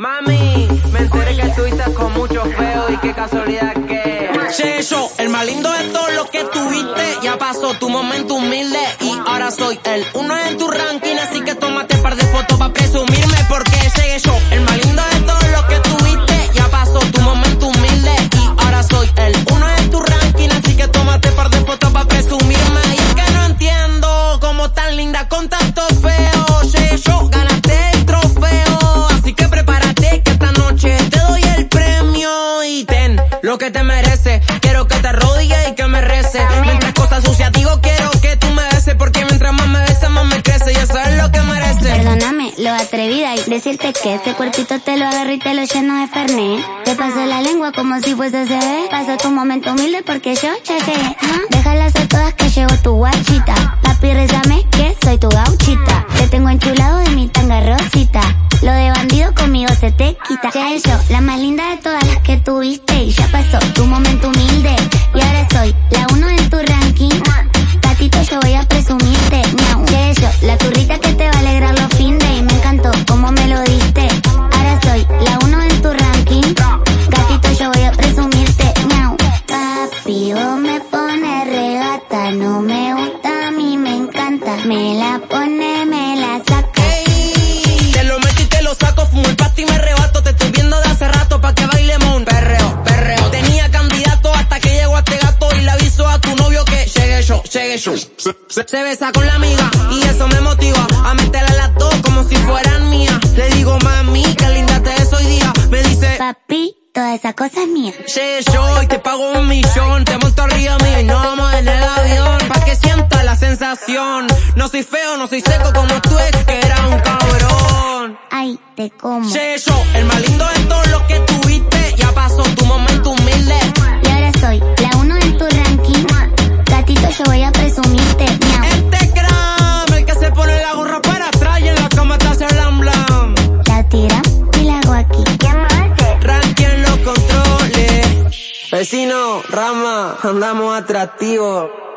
Mami, me enteré que estuviste con muchos feos y qué casualidad que... Che, yo, el más lindo de todo lo que tuviste, ya pasó tu momento humilde y ahora soy el uno en tu ranking, así que tómate par de fotos para presumirme porque lo que te merece, quiero que te arrodilles y que me rece, mientras cosas sucias digo quiero que tú me beses porque mientras más me besas más me crece y eso es lo que merece. Perdóname, lo atrevida y decirte que este cuerpito te lo agarro y te lo lleno de fernet. Te paso la lengua como si fuese CB. Paso tu momento humilde porque yo chequeé. ¿ah? Déjalas a todas que llevo tu guachita. Papi, rezame que soy tu gauchita. Te tengo enchulado de mi tanga rosita. Lo de bandido conmigo se te quita. Ya yo, la ya pasó tu momento humilde. Y ahora soy la uno en tu ranking. Se besa con la amiga y eso me motiva a meterla a las dos como si fueran mías. Le digo mami, qué linda te ves hoy día. Me dice, Papi, toda esa cosa es mía. llegué yo y te pago un millón. Te monto arriba mío y no vamos en el avión. Pa' que sienta la sensación. No soy feo, no soy seco como tu ex que era un cabrón. Ay, te como. Llegué yo, el más lindo de todo lo que tuviste. Vecino, rama, andamos atractivos.